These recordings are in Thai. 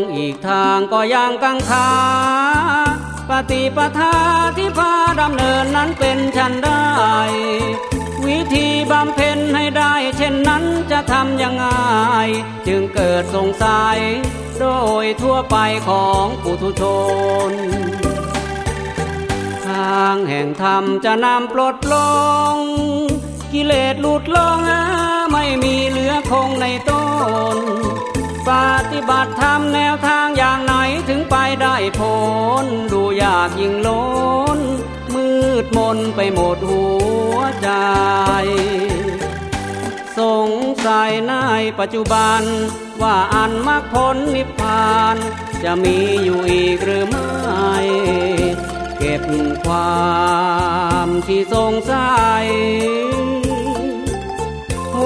องอีกทางก็ยังกังขาปฏิปทาที่พาดำเนินนั้นเป็นชันได้ วิธีบำเพ็ญให้ได้เช่นนั้นจะทำยังไงจึงเกิดสงสัย โดยทั่วไปของปุถุชน ทางแห่งธรรมจะนำปลดลง กิเลสหลุดลงไม่มีเหลือคงในต้น ปฏิบัติธรรมแนวทางอย่างไหนถึงไปได้ผลดูยากยิ่งล้น มืดมนไปหมดหัวใจ สงสัยในปัจจุบัน ว่าอันมรรคผลนิพพาน จะมีอยู่อีกหรือไม่ เก็บความที่สงสัย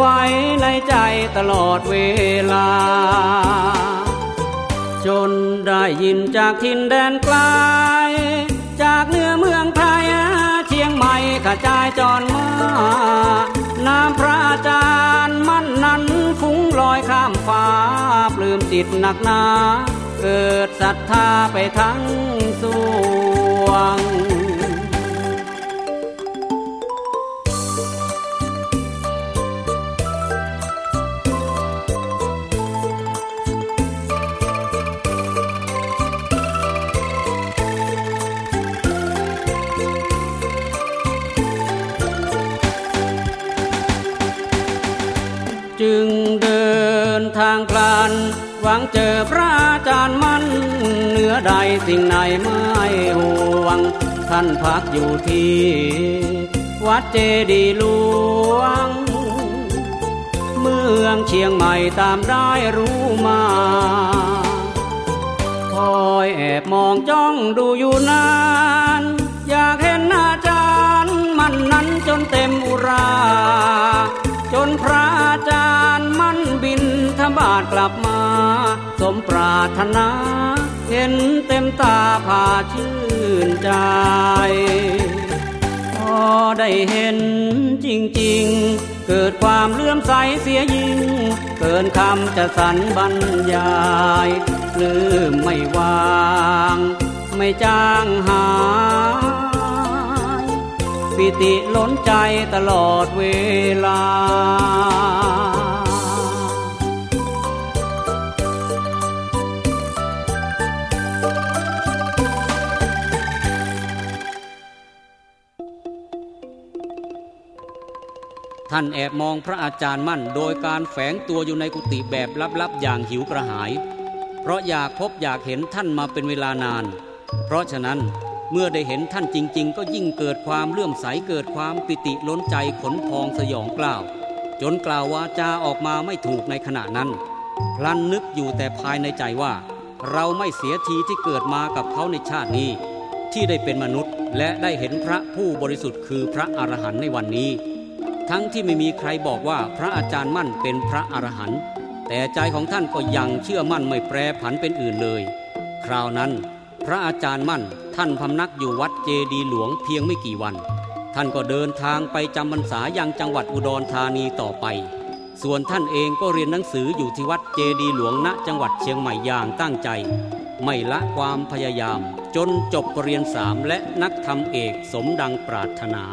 ไว้ในใจตลอดเวลา จนได้ยินจากทินแดนไกล จากเนื้อเมืองไทยเชียงใหม่กระจายจรมา น้ำพระอาจารย์มั่นนั้นฟุ้งลอยข้ามฟ้า ปลื้มจิตหนักหนา เกิดศรัทธาไปทั้งสวง จึงเดินทางพลันหวังเจอพระอาจารย์มั่นเหนือใดสิ่งไหนไม่ห่วง ท่านพักอยู่ที่ วัดเจดีหลวง เมืองเชียงใหม่ตามได้รู้มาคอยแอบมองจ้องดูอยู่นาน อยากเห็นอาจารย์มันนั้นจนเต็มอุราาตกลับมา สมปรารถนา เห็นเต็มตาพาชื่นใจ พอได้เห็นจริง ๆ เกิดความเลื่อมใสเสียยิ่ง เกินคำจะสรรบรรยายลืมไม่วาง ไม่จางหายปิติล้นใจตลอดเวลา ท่านแอบมองพระอาจารย์มั่น โดยการแฝงตัวอยู่ในกุฏิแบบลับๆอย่างหิวกระหาย เพราะอยากพบอยากเห็นท่านมาเป็นเวลานาน เพราะฉะนั้นเมื่อได้เห็นท่านจริง ๆ ก็ยิ่งเกิดความเลื่อมใสเกิดความปิติล้นใจขนพองสยองกล้าว จนกล่าววาจาออกมาไม่ถูกในขณะนั้น พลันนึกอยู่แต่ภายในใจว่า เราไม่เสียทีที่เกิดมากับเขาในชาตินี้ ที่ได้เป็นมนุษย์และได้เห็นพระผู้บริสุทธิ์คือพระอรหันต์ในวันนี้ ทั้งที่ไม่มีใครบอกว่าพระอาจารย์มั่นเป็นพระอรหันต์แต่ใจของท่านก็ยังเชื่อมั่นไม่แปรผันเป็นอื่นเลย คราวนั้น พระอาจารย์มั่นท่านพำนักอยู่วัดเจดีหลวงเพียงไม่กี่วัน ท่านก็เดินทางไปจำพรรษายังจังหวัดอุดรธานีต่อไป ส่วนท่านเองก็เรียนหนังสืออยู่ที่วัดเจดีหลวงณจังหวัดเชียงใหม่อย่างตั้งใจ ไม่ละความพยายาม จนจบปรริญญาสามและนักธรรมเอกสมดังปรารถนา